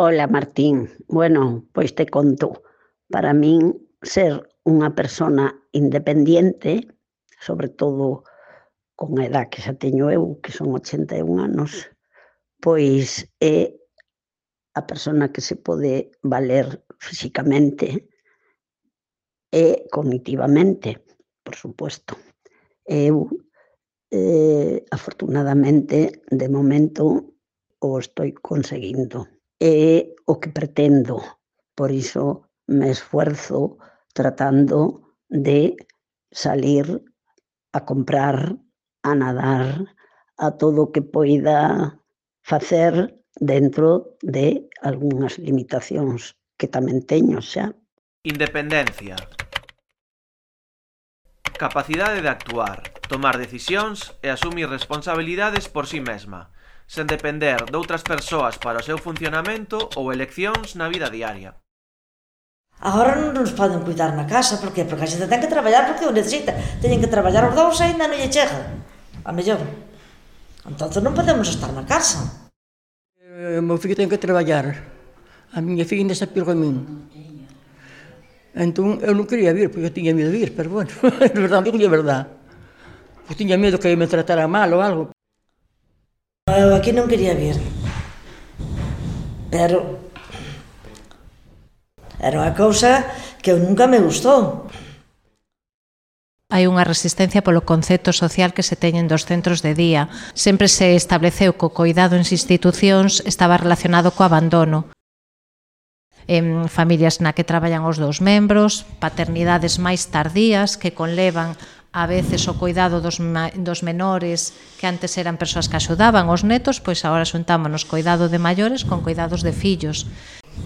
Ola, Martín. Bueno, pois te conto. Para min ser unha persona independiente, sobre todo con a edad que xa teño eu, que son 81 anos, pois é a persona que se pode valer físicamente e cognitivamente, por suposto. Eu, eh, afortunadamente, de momento, o estoy conseguindo é o que pretendo. Por iso me esfuerzo tratando de salir a comprar, a nadar, a todo o que poida facer dentro de algunhas limitacións que tamén teño xa. Independencia. Capacidade de actuar, tomar decisións e asumir responsabilidades por si sí mesma sen depender doutras persoas para o seu funcionamento ou eleccións na vida diaria. Agora non nos poden cuidar na casa, porque porque a xente ten que traballar porque o necesita. Teñen que traballar os dous e ainda non lle chega. A mellor. Entón non podemos estar na casa. O meu fillo ten que traballar. A miña filha ainda se pirgo a min. Entón, eu non quería vir, porque eu tiña medo de vir, pero bueno, é verdade, non é verdade. Eu tiña medo que me tratara mal ou algo eu aquí non quería vir. Pero era unha cousa que eu nunca me gustou. Hai unha resistencia polo concepto social que se teñen dos centros de día. Sempre se estableceu que o coidado en institucións estaba relacionado co abandono. En familias na que traballan os dous membros, paternidades máis tardías que conlevan a veces o cuidado dos, dos menores que antes eran persoas que axudaban os netos, pois agora xuntámonos cuidado de maiores con cuidados de fillos.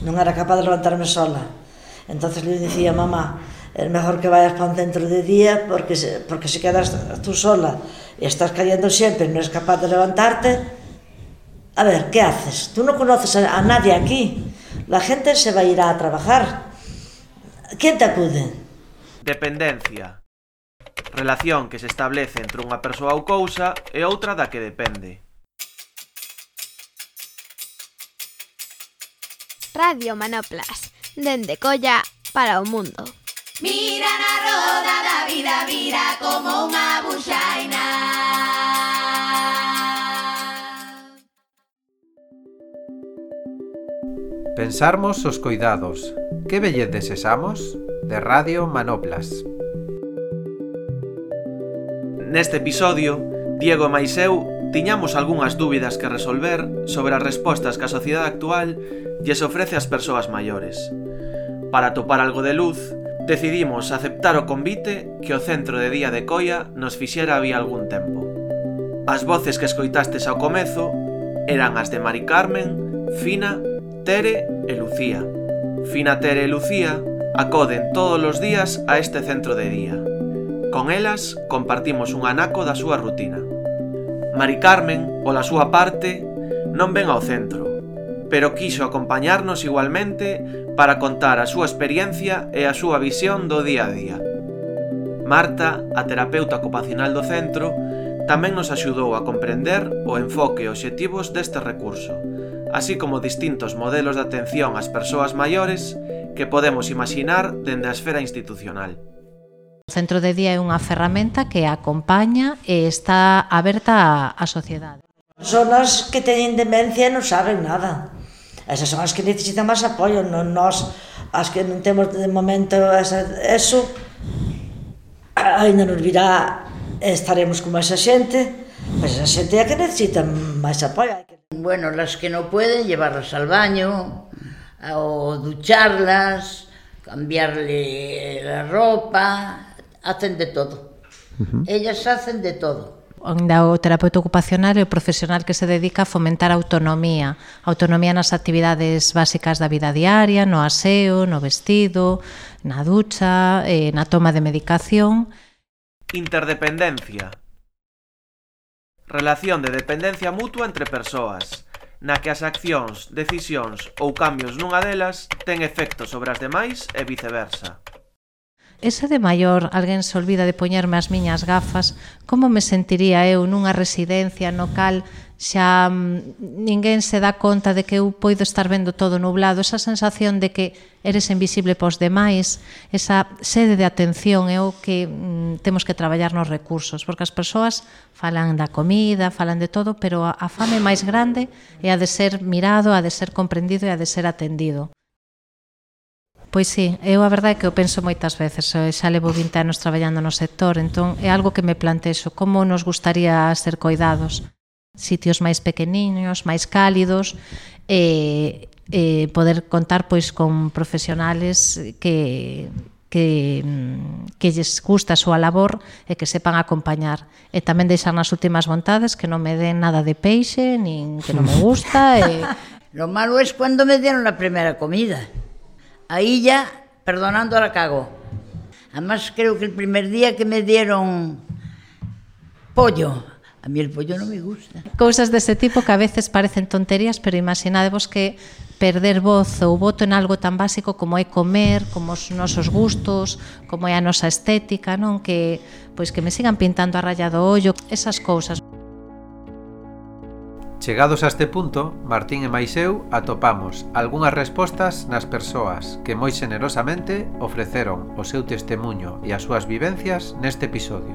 Non era capaz de levantarme sola. Entonces le dicía, mamá, é mellor que vayas para un centro de día porque se, porque se quedas tú sola e estás cayendo sempre, non és capaz de levantarte, A ver, ¿qué haces? Tú non conoces a, a nadie aquí. La gente se va a ir a trabajar. ¿Quién te acude? Dependencia relación que se establece entre unha persoa ou cousa e outra da que depende. Radio Manoplas, dende colla para o mundo. Mira na roda da vida, vira como unha buxaina. Pensarmos os cuidados. Que bellez desesamos? De Radio Manoplas. Neste episodio, Diego e mais eu tiñamos algunhas dúbidas que resolver sobre as respostas que a sociedade actual lles ofrece ás persoas maiores. Para topar algo de luz, decidimos aceptar o convite que o Centro de Día de Coia nos fixera había algún tempo. As voces que escoitastes ao comezo eran as de Mari Carmen, Fina, Tere e Lucía. Fina, Tere e Lucía acoden todos os días a este centro de día. Con elas compartimos un anaco da súa rutina. Mari Carmen, pola súa parte, non ven ao centro, pero quiso acompañarnos igualmente para contar a súa experiencia e a súa visión do día a día. Marta, a terapeuta ocupacional do centro, tamén nos axudou a comprender o enfoque e obxectivos deste recurso, así como distintos modelos de atención ás persoas maiores que podemos imaginar dende a esfera institucional centro de día é unha ferramenta que acompaña e está aberta á sociedade. Personas que teñen demencia non saben nada. Esas son as que necesitan máis apoio, non nós, as que non temos de momento esa, eso, ainda nos virá, estaremos con esa xente, pois esa xente é que necesita máis apoio. Bueno, las que non pueden, llevarlas al baño, o ducharlas, cambiarle la ropa, hacen de todo. Uh -huh. Ellas hacen de todo ainda o terapeuta ocupacional é o profesional que se dedica a fomentar a autonomía, autonomía nas actividades básicas da vida diaria, no aseo, no vestido, na ducha, eh, na toma de medicación. Interdependencia. Relación de dependencia mutua entre persoas, na que as accións, decisións ou cambios nunha delas ten efecto sobre as demais e viceversa ese de maior alguén se olvida de poñerme as miñas gafas, como me sentiría eu nunha residencia no cal xa mm, ninguén se dá conta de que eu poido estar vendo todo nublado, esa sensación de que eres invisible pos demais, esa sede de atención é o que mm, temos que traballar nos recursos, porque as persoas falan da comida, falan de todo, pero a, a fame máis grande é a de ser mirado, a de ser comprendido e a de ser atendido. Pois sí, eu a verdade é que eu penso moitas veces, eh, xa levo 20 anos traballando no sector, entón é algo que me plantexo, como nos gustaría ser coidados? Sitios máis pequeniños, máis cálidos, e, e poder contar pois con profesionales que que, mm, que lles gusta a súa labor e que sepan acompañar. E tamén deixar nas últimas vontades que non me den nada de peixe, nin que non me gusta. e... Lo malo es cuando me dieron la primera comida. Aí ya, perdonando, la cago. Además, creo que el primer día que me dieron pollo, a mí el pollo no me gusta. Cousas deste tipo que a veces parecen tonterías, pero imaginadevos que perder voz ou voto en algo tan básico como é comer, como os nosos gustos, como é a nosa estética, non que pois que me sigan pintando a raya do ollo, esas cousas. Chegados a este punto, Martín e máis eu atopamos algunhas respostas nas persoas que moi xenerosamente ofreceron o seu testemunho e as súas vivencias neste episodio.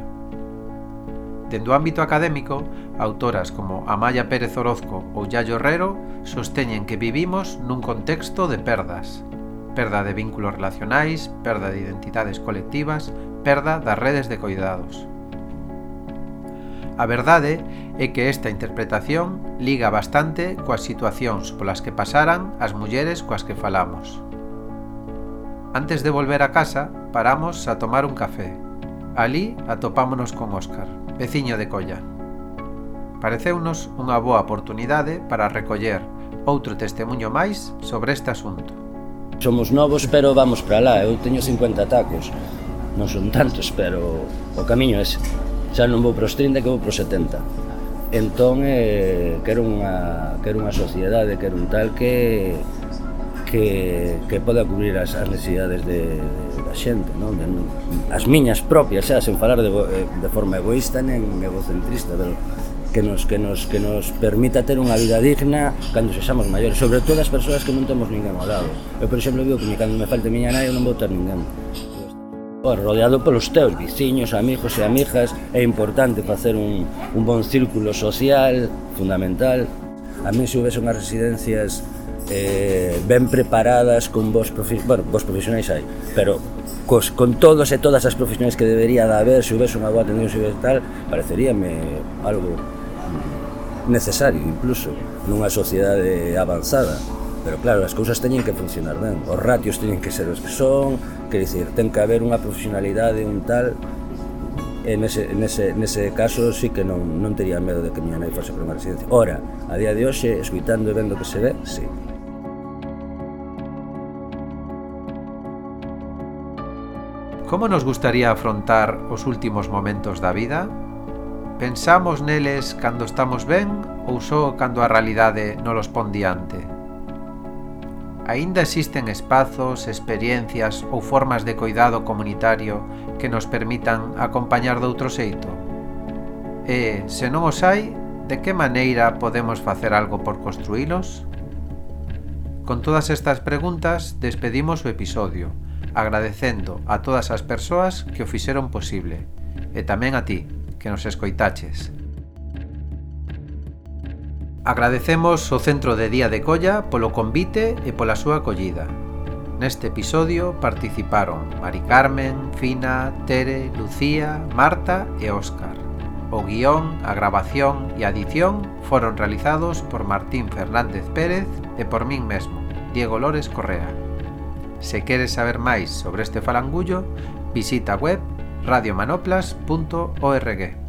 Dendo o ámbito académico, autoras como Amaya Pérez Orozco ou Yayo Herrero sosteñen que vivimos nun contexto de perdas. Perda de vínculos relacionais, perda de identidades colectivas, perda das redes de coidados. A verdade é que esta interpretación liga bastante coas situacións polas que pasaran as mulleres coas que falamos. Antes de volver a casa, paramos a tomar un café. Alí atopámonos con Óscar, veciño de Colla. Pareceunos unha boa oportunidade para recoller outro testemunho máis sobre este asunto. Somos novos, pero vamos para lá. Eu teño 50 tacos. Non son tantos, pero o camiño é ese xa non vou pros 30 que vou pros 70 entón eh, quero unha, quero unha sociedade quero un tal que que, que poda cubrir as, as necesidades de, de, da xente non? De, as miñas propias xa, sen falar de, eh, de forma egoísta nen egocentrista pero que nos, que nos, que nos permita ter unha vida digna cando sexamos maiores, sobre todo as persoas que non temos ninguén ao lado. Eu, por exemplo, digo que cando me falte miña nai eu non vou ter ninguén rodeado polos teus veciños, amigos e amigas, é importante facer un, un bon círculo social, fundamental. A mí se houvese unhas residencias eh, ben preparadas con vos, profi bueno, vos profesionais hai, pero cos, con todos e todas as profesionais que debería de haber, se houvese unha boa atención, e tal, pareceríame algo necesario incluso nunha sociedade avanzada. Pero claro, as cousas teñen que funcionar ben, os ratios teñen que ser os que son, quer dicir, ten que haber unha profesionalidade, un tal, en ese, en ese, caso sí que non, non tería medo de que miña nai fose para unha residencia. Ora, a día de hoxe, escuitando e vendo que se ve, sí. Como nos gustaría afrontar os últimos momentos da vida? Pensamos neles cando estamos ben ou só cando a realidade non los pon diante? aínda existen espazos, experiencias ou formas de coidado comunitario que nos permitan acompañar doutro xeito? E, se non os hai, de que maneira podemos facer algo por construílos? Con todas estas preguntas despedimos o episodio, agradecendo a todas as persoas que o fixeron posible, e tamén a ti, que nos escoitaches. Agradecemos ao Centro de Día de Colla polo convite e pola súa acollida. Neste episodio participaron Mari Carmen, Fina, Tere, Lucía, Marta e Óscar. O guión, a grabación e a edición foron realizados por Martín Fernández Pérez e por min mesmo, Diego Lores Correa. Se queres saber máis sobre este falangullo, visita a web radiomanoplas.org.